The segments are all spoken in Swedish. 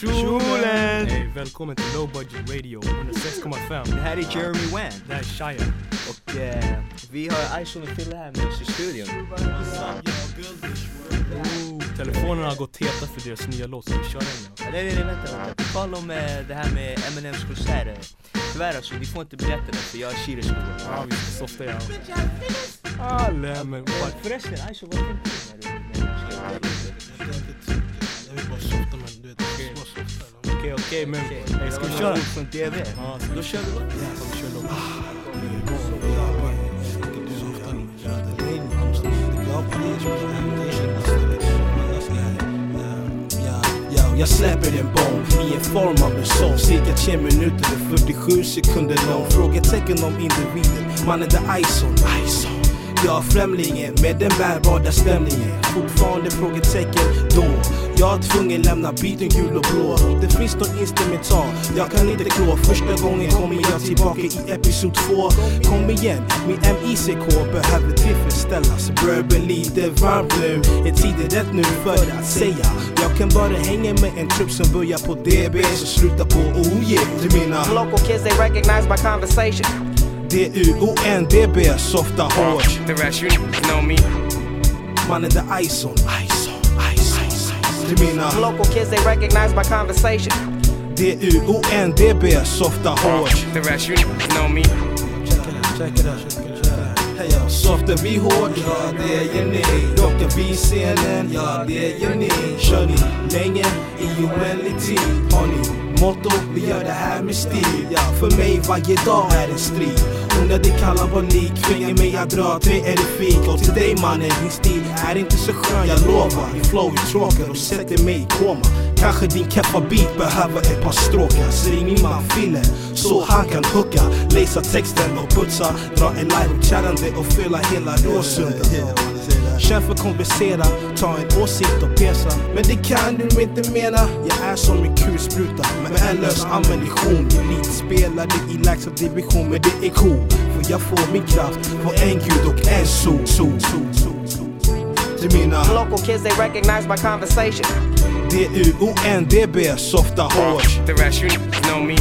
Shulen! Hey, välkommen till Low Budget Radio 106,5. Det här är Jeremy Wan Det här är Shia. och eh, vi har Ison och Fille här med oss i studion. Oh, telefonerna har gått heta för deras nya låt, så vi kör den nu. Nej, nej, nej, vänta, vänta. På tal om eh, det här med Eminems konsert. eh, Tyvärr alltså, ni får inte biljetterna för jag är Kireskolan. Ja, vi ska softa ja. Alla men what? Förresten, Ison, vad tänkte du Okej, okej men hey, ska vi köra? från DV. Ja, Då kör vi låten. Ja, vi kör låt. Jag släpper en bomb i en form av en sång. Cirka 10 minuter och 47 sekunder lång. Frågetecken om individen, mannen är Ison, Ison. Jag är främlingen. Med den bärbara stämningen. Fortfarande frågetecken då Jag är tvungen lämna biten gul och blå. Det finns någon instrumental. Jag kan inte klå. Första gången kommer jag tillbaka i episod 2 Kom igen, min MICK behöver tillfredsställas. Börjar bli lite varmt nu. Är tiden rätt nu för att säga? Jag kan bara hänga med en trupp som börjar på DB Så sluta på OJ till mina Local kids, they recognize my conversation. D-U-O-N-D-B Softa hårt. The rest, you know me. Mannen är Ison, Ison, Ison Mina Local kids, they recognize my conversation. D-U-O-N-D-B er Softa hårt The rest, you know me. Check it out. Hey, yo. Softa vi hårt, ja det gör ni. Rockar vi scenen, ja det gör ni. Kör ni länge i oändlig tid. Har ni motto, vi gör det här med stil. Ja, för mig varje dag är en strid. Onödig lik tvingar mig att dra tre erifik Och till dig mannen, din stil är inte så skön, jag lovar. Din flow är tråkig och sätter mig i koma. Kanske din keffa beat behöver ett par stråkar. Så ring min man Fille, så han kan hooka. Läsa texten och putsa. Dra en live-uppträdande och fylla hela Råsunda. Känn för att kompensera, ta en åsikt och pesa Men det kan du inte mena Jag är som en kulspruta med en lös ammunition Elitspelare i lägsta division men det är cool För jag får min kraft från en gud och en sol, sol, sol, sol, sol. Till mina Local kids, they recognize my conversation. D-U-O-N-D-B Softa hårt The rest, you know me.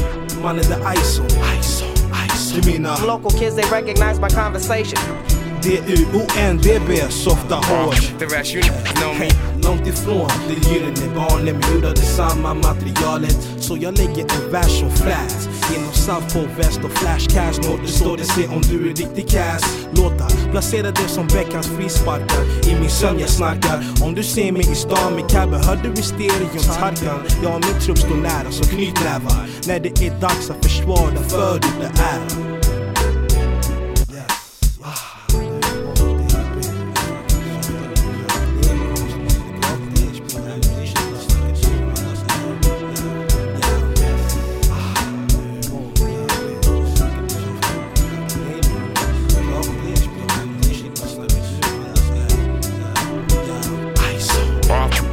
Mannen är Ison, Ison, Ison Till mina Local kids, they recognize my conversation. D-U-O-N-D-B Softa hårt. The rest, you know me. Långt ifrån det gyllene barnet men gjorde det samma materialet. Så jag lägger en vers som flash Genom Southpole väst och flashcash Nå det står det se om du är riktig cash. Låtar placerade som Beckhams frisparkar I min sömn jag snackar Om du ser mig i stan med cabben Hör du stereon Tarkan Jag och min trupp står nära som knytnävar. När det är dags att försvara förorten är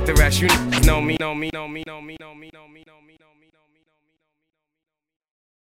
The rest, you know me, know me, know me, know me, know me.